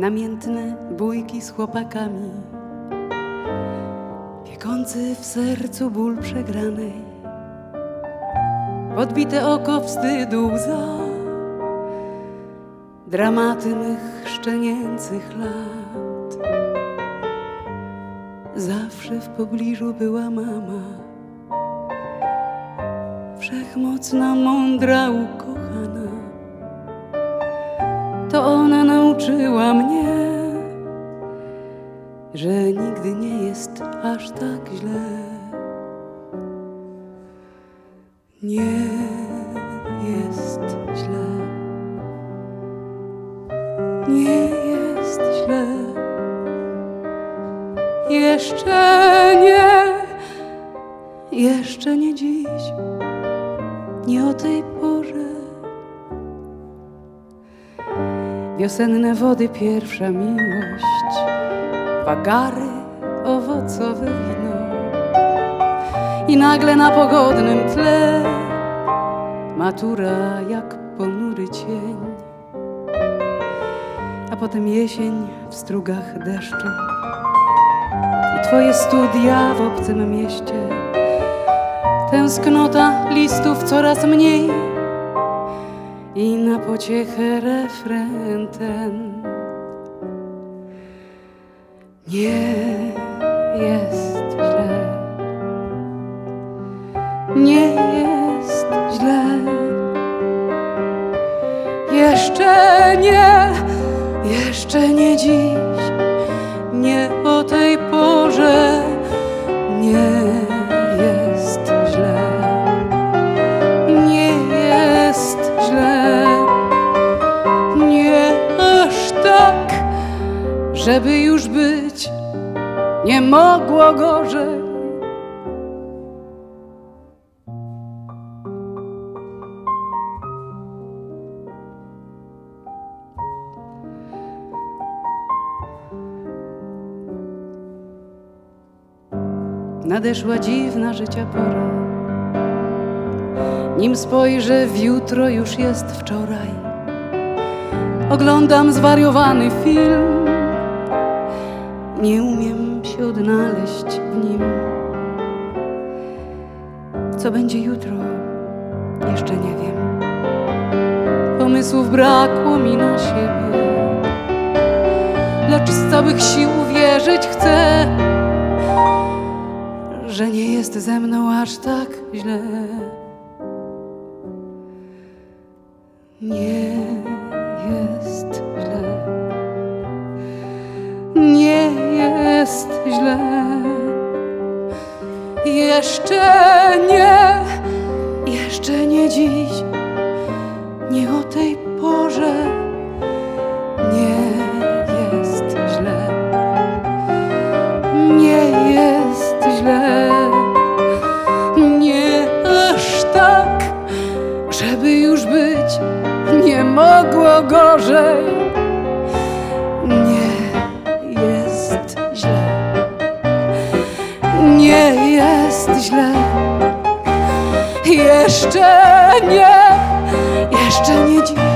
namiętne bójki z chłopakami, piekący w sercu ból przegranej, podbite oko wstydu łza, dramaty mych szczenięcych lat. Zawsze w pobliżu była mama, wszechmocna, mądra, ukochana. To ona nauczyła mnie, że nigdy nie jest aż tak źle. Nie jest źle. Nie jest źle. Jeszcze nie, jeszcze nie dziś, nie o tej porze. Wiosenne wody, pierwsza miłość, wagary, owocowe wino. I nagle na pogodnym tle matura jak ponury cień. A potem jesień w strugach deszczu i twoje studia w obcym mieście. Tęsknota listów coraz mniej na pociechę refren ten. Nie jest źle, nie jest źle. Jeszcze nie, jeszcze nie dziś, żeby już być nie mogło gorzej. Nadeszła dziwna życia pora. Nim spojrzę w jutro, już jest wczoraj. Oglądam zwariowany film. Nie umiem się odnaleźć w nim. Co będzie jutro, jeszcze nie wiem. Pomysłów brakło mi na siebie, lecz z całych sił wierzyć chcę że nie jest ze mną aż tak źle. Nie Jeszcze nie, jeszcze nie dziś, nie o tej porze. Nie jest źle. Nie jest źle. Nie aż tak, żeby już być nie mogło gorzej. Jest źle. Jeszcze nie, jeszcze nie dziś.